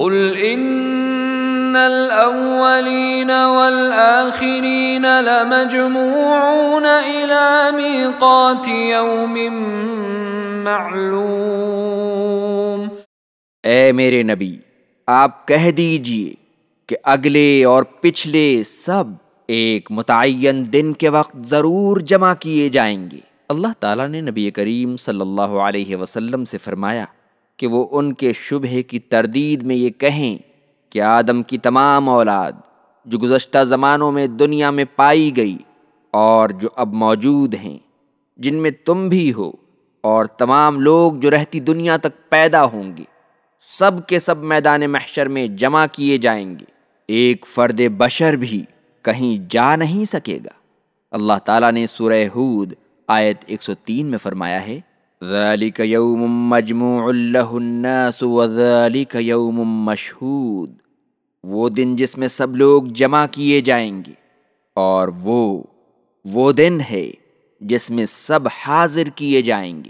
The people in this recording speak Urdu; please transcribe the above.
قل ان الاولین والآخرین لمجموعون الى میقات یوم معلوم. اے میرے نبی، آپ کہہ دیجیے کہ اگلے اور پچھلے سب ایک متعین دن کے وقت ضرور جمع کیے جائیں گے۔ اللہ تعالیٰ نے نبی کریم صلی اللہ علیہ وسلم سے فرمایا کہ وہ ان کے شبہ کی تردید میں یہ کہیں کہ آدم کی تمام اولاد جو گزشتہ زمانوں میں دنیا میں پائی گئی اور جو اب موجود ہیں، جن میں تم بھی ہو اور تمام لوگ جو رہتی دنیا تک پیدا ہوں گے، سب کے سب میدان محشر میں جمع کیے جائیں گے۔ ایک فرد بشر بھی کہیں جا نہیں سکے گا۔ اللہ تعالیٰ نے سورہ ہود آیت 103 میں فرمایا ہے ذلك يوم مجموع له الناس وذلك يوم مَشْهُود۔ وہ دن جس میں سب لوگ جمع کیے جائیں گے۔ اور وہ وہ دن ہے جس میں سب حاضر کیے جائیں گے۔